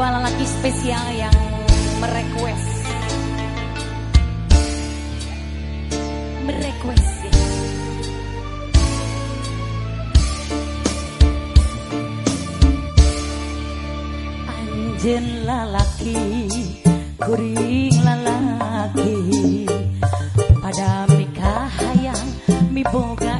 dua lelaki spesial yang merequest. Merequest. Anjen lalaki kuring lalaki. Pada mikah hayang mi boga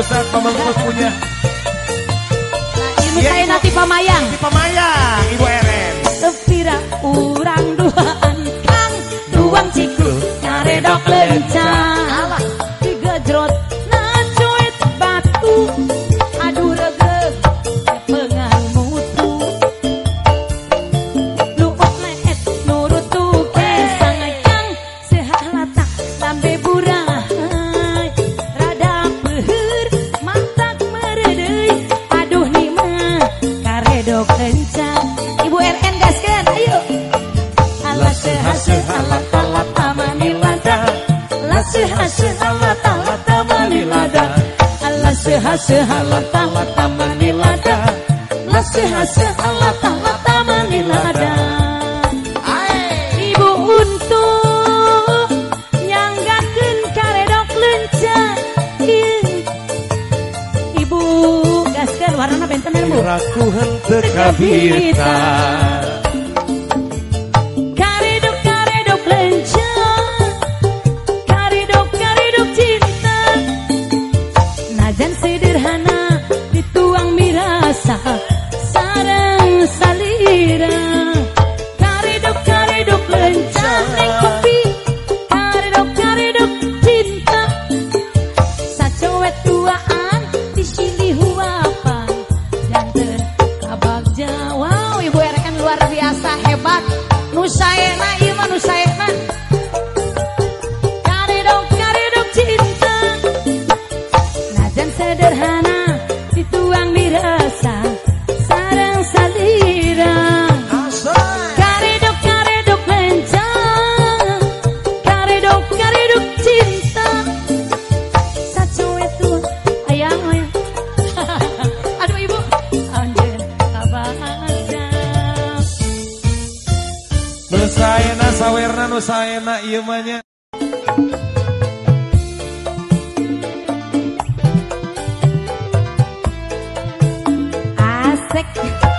pusat pemeluk punya saena ieu mah nya. Asik.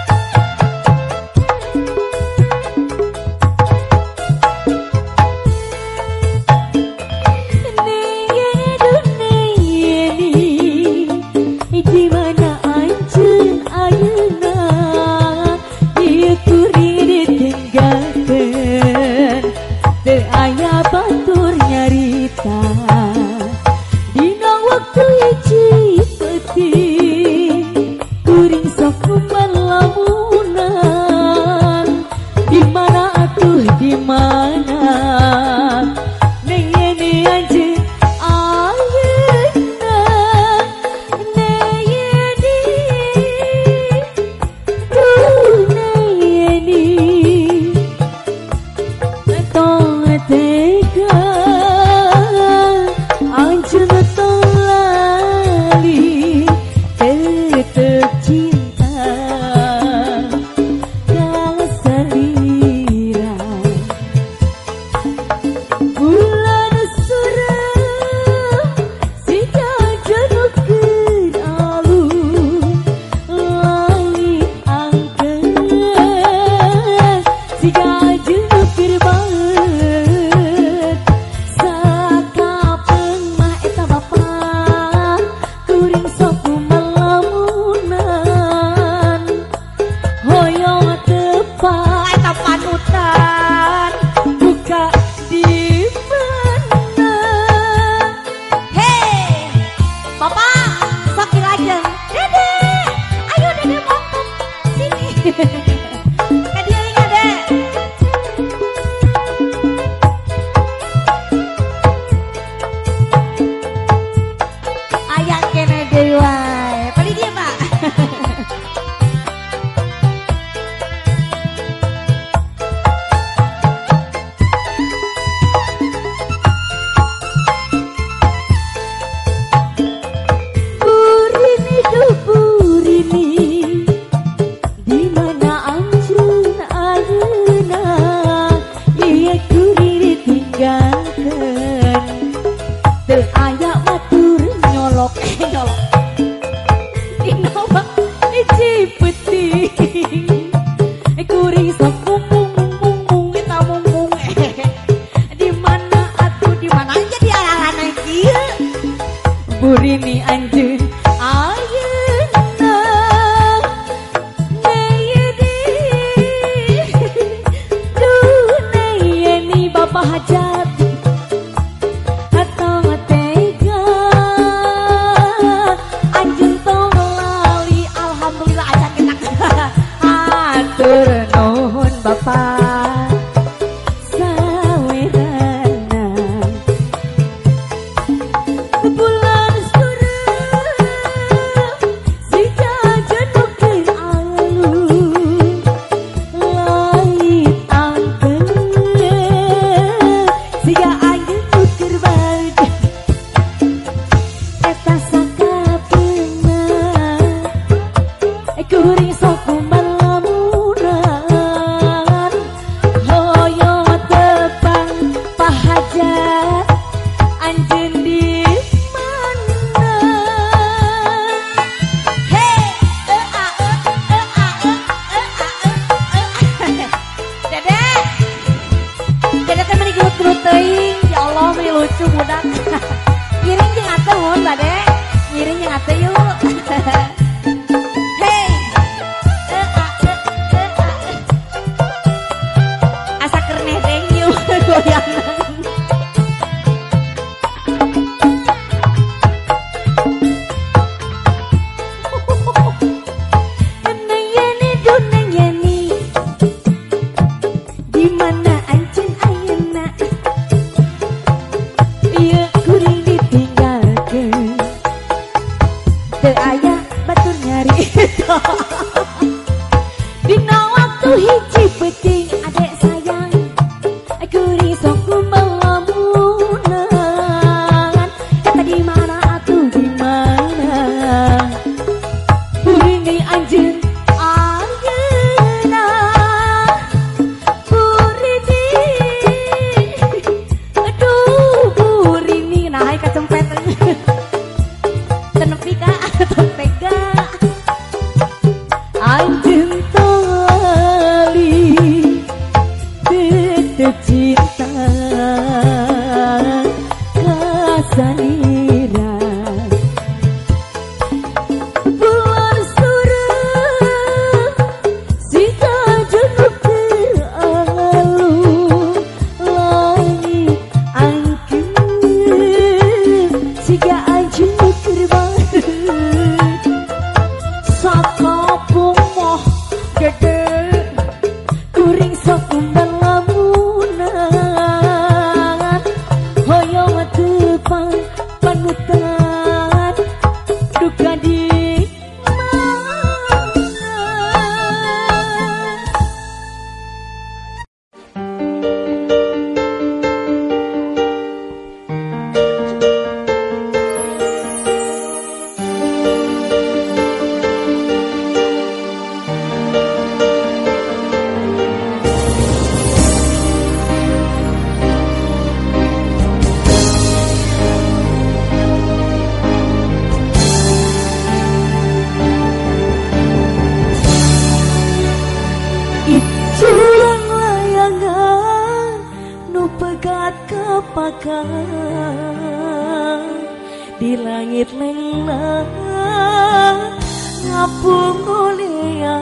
pungulia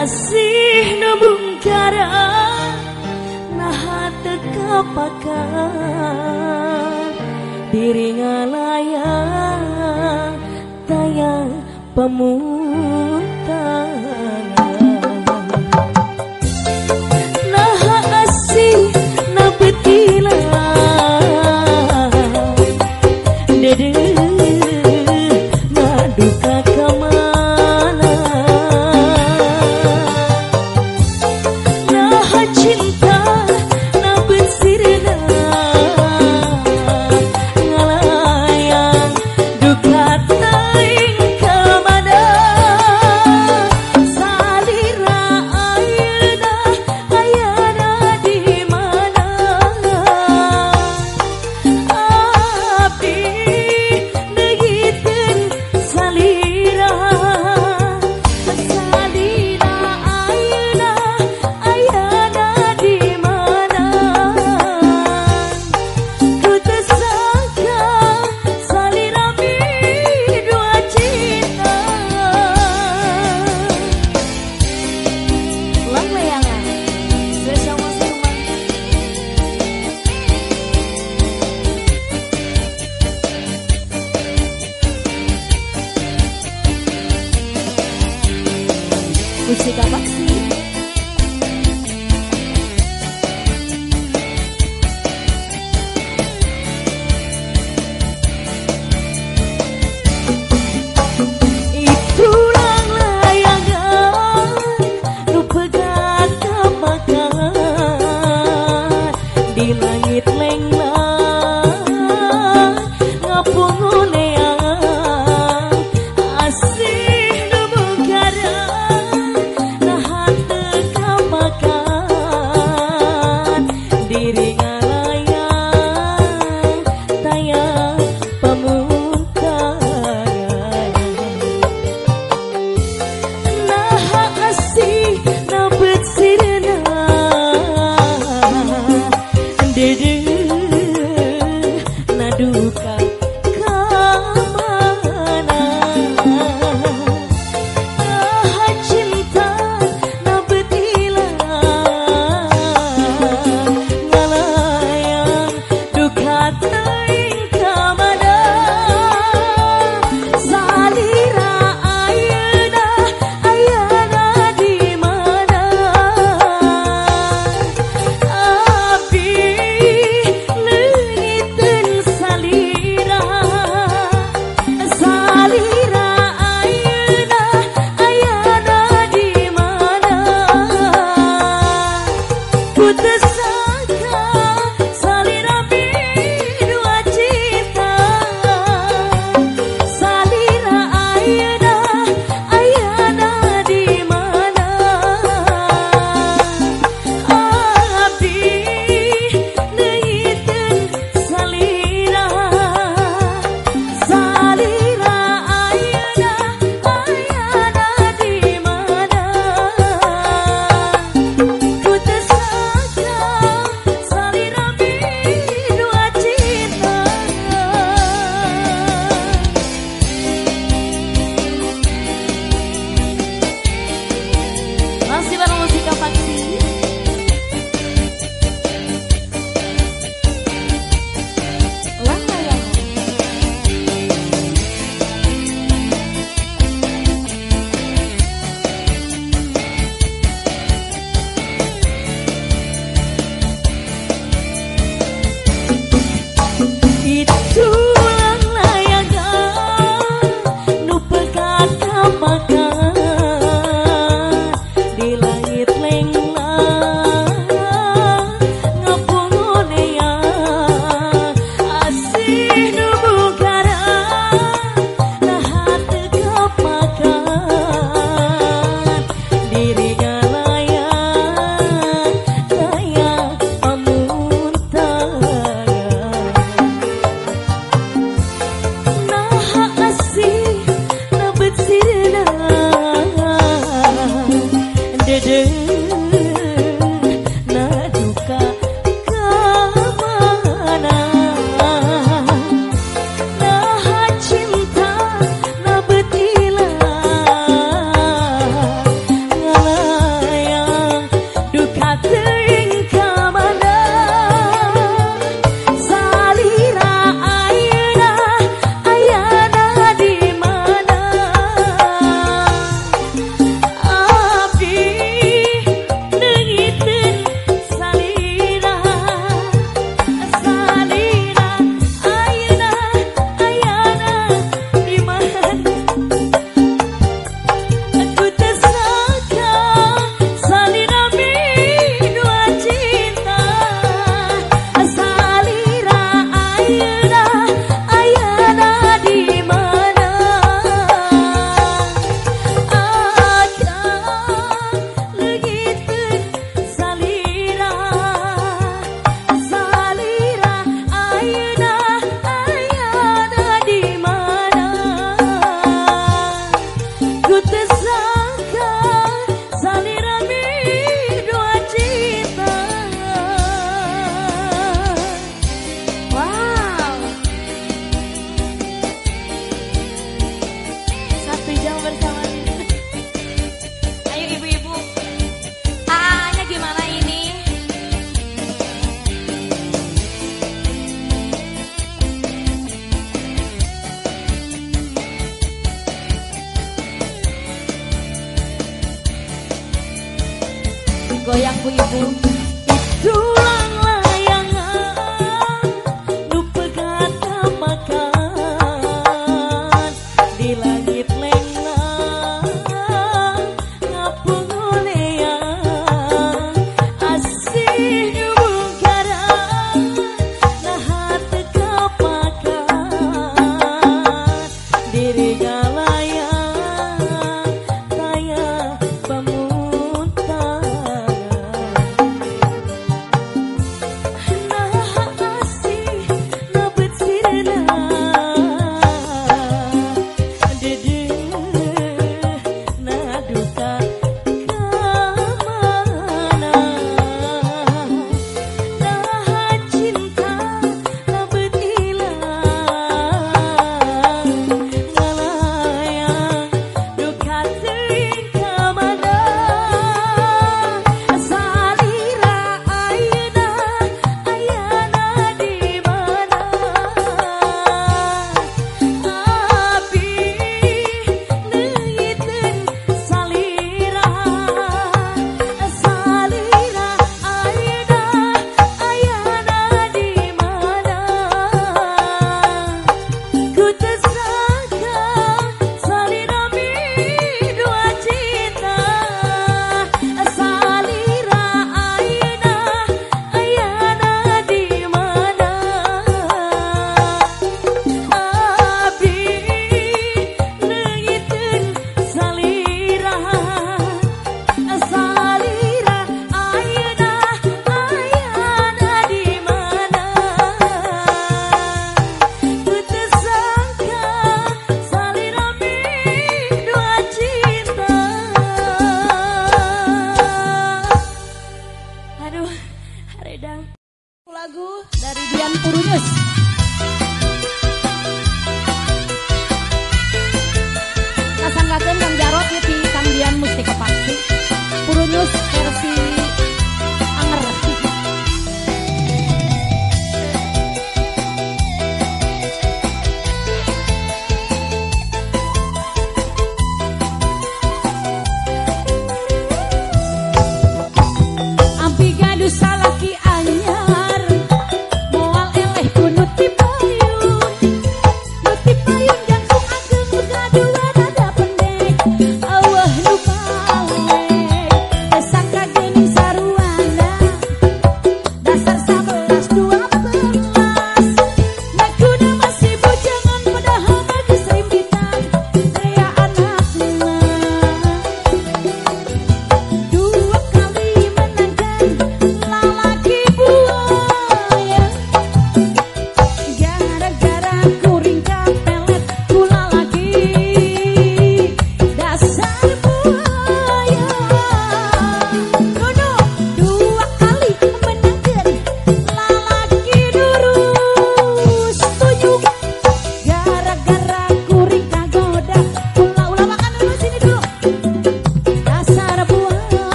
asih nubungkara nahat kapakan diri ngalayang tayang pemuntan nah asih nabeti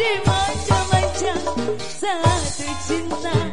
Eta satu kali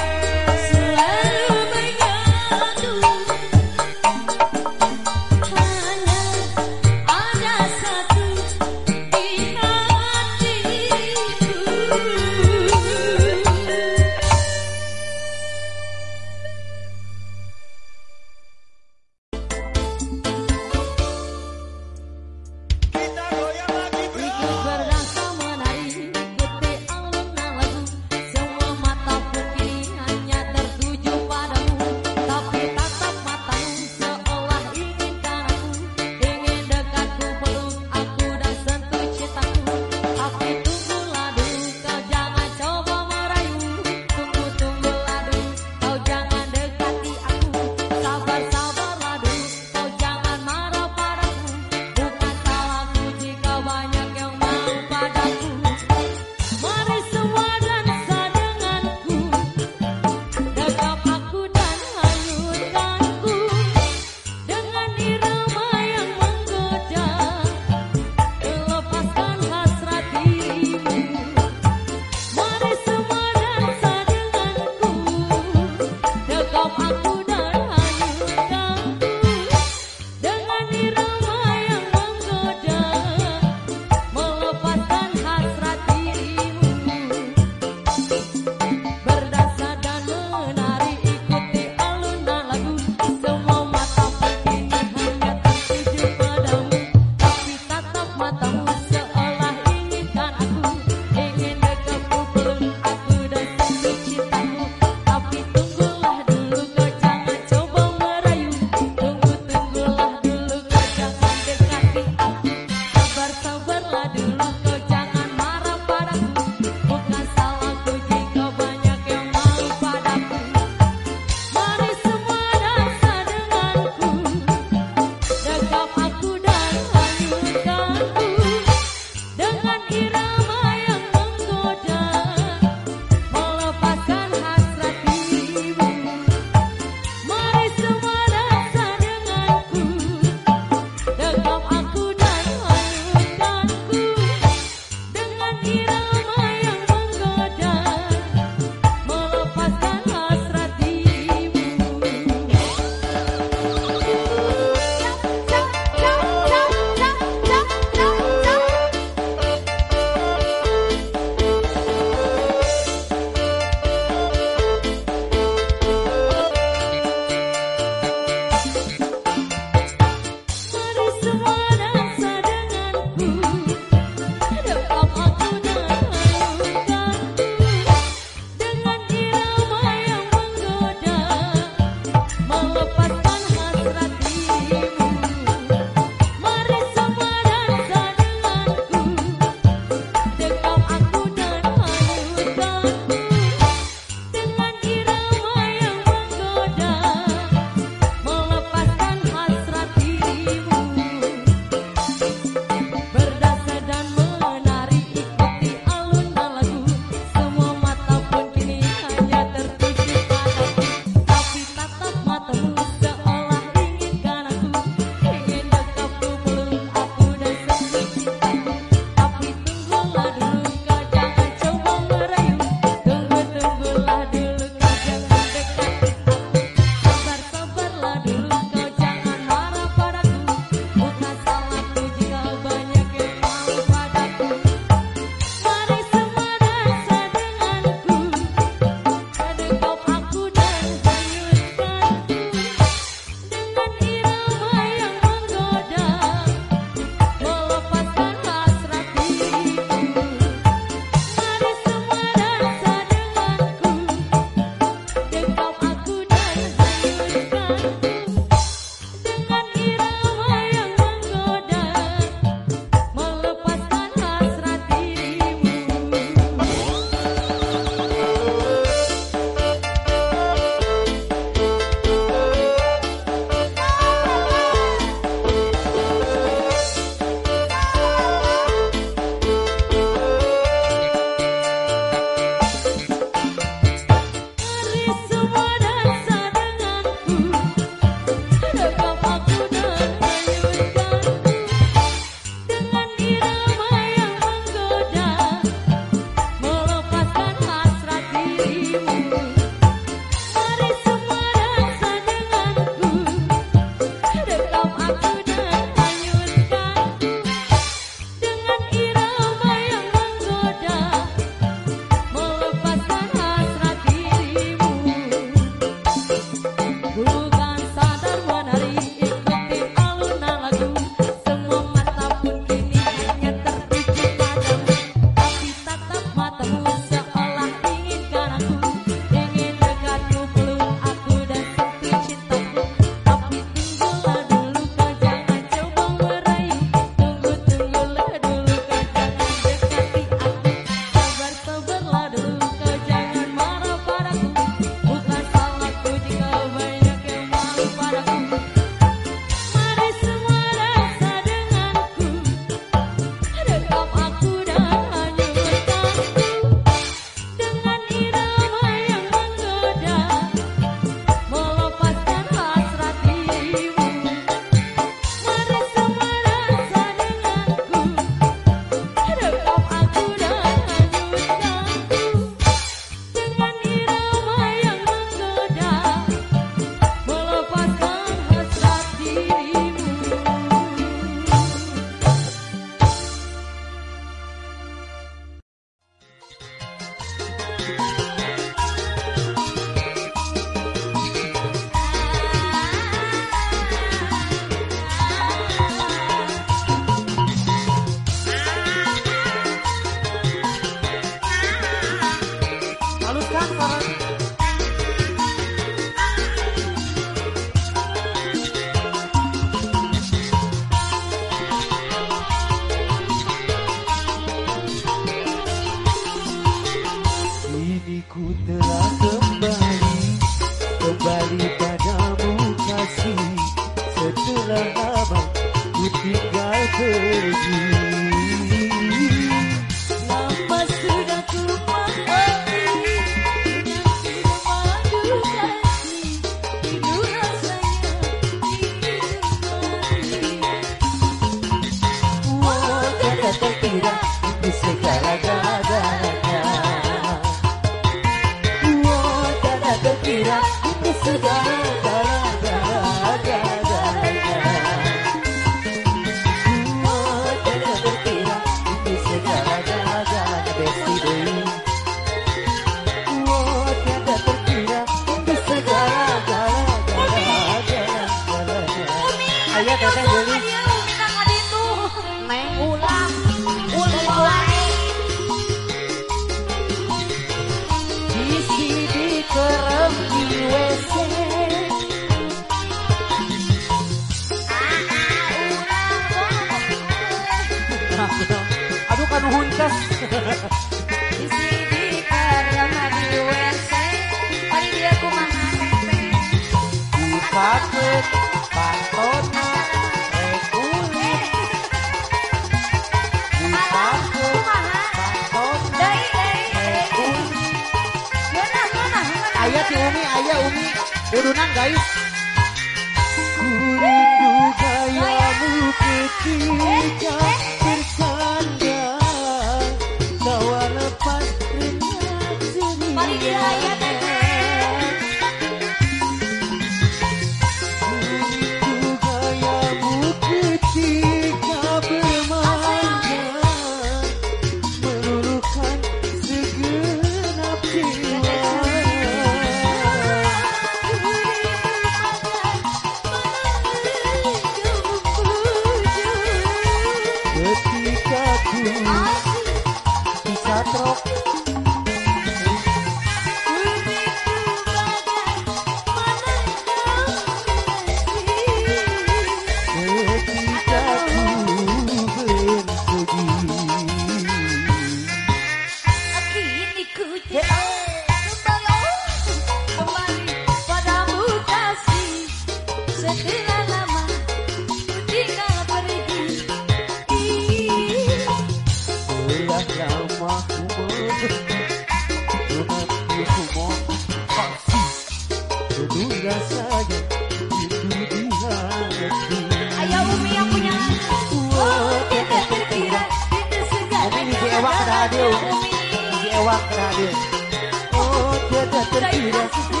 de tu.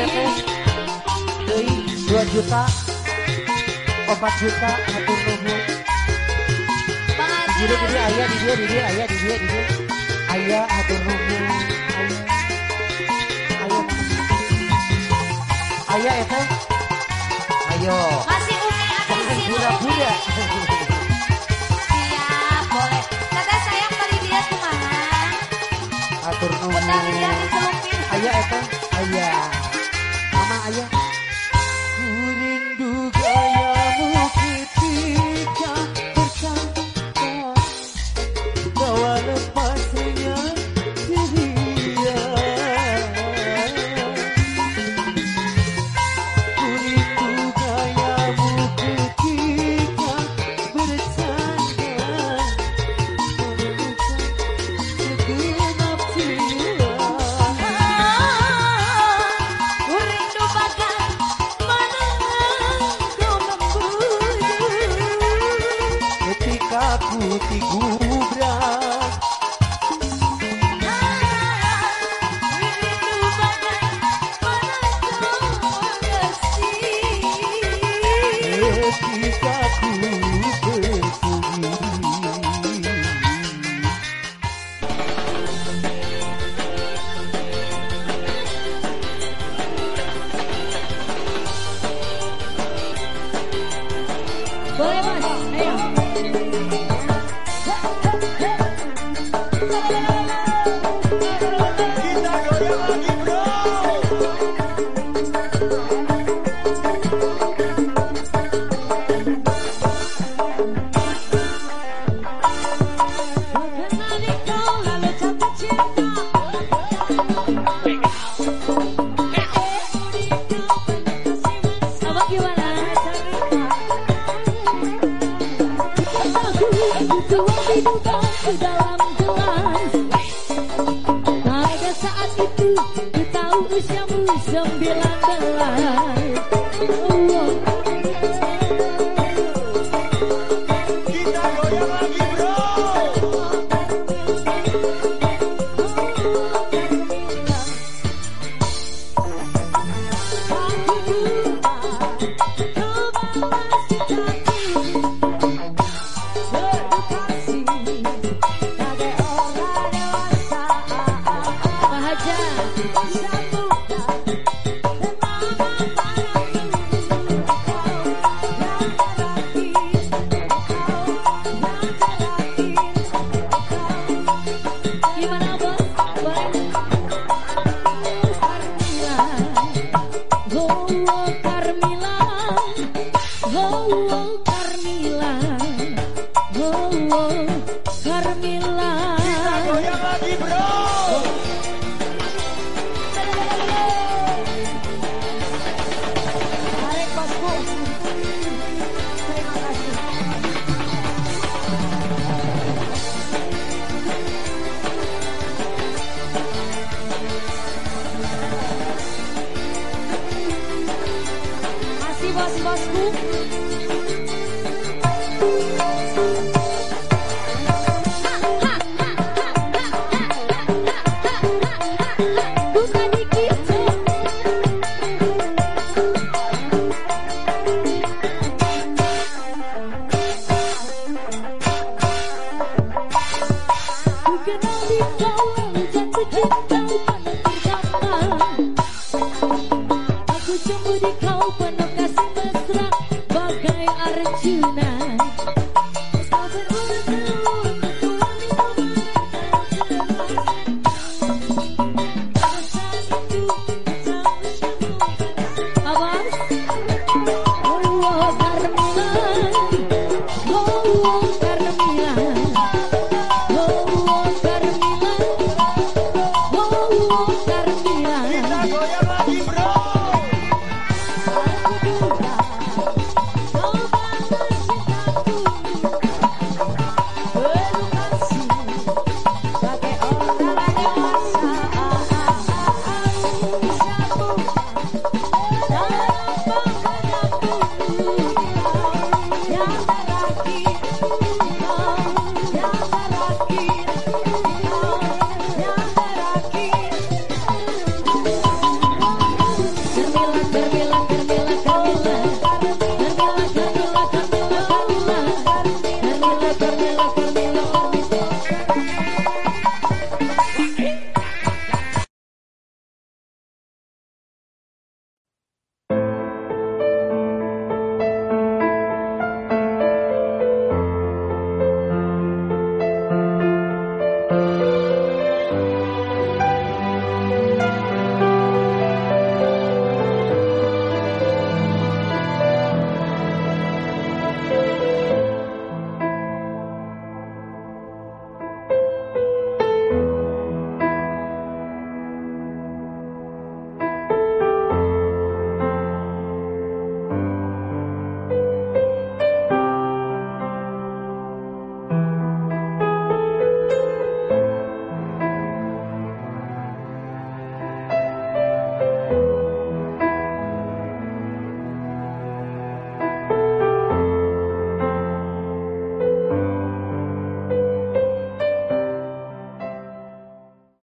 KTP 2 juta 4 juta hatur nuhun Jadi jadi ayah di dia di ayah di dia ayah hatur nuhun ayah. Ayah ya, ayo. Masih umi akan bura-bura siap boleh. Kata saya kali dia kumaha atur nuhun ayah ya, itu ayah. 妈呀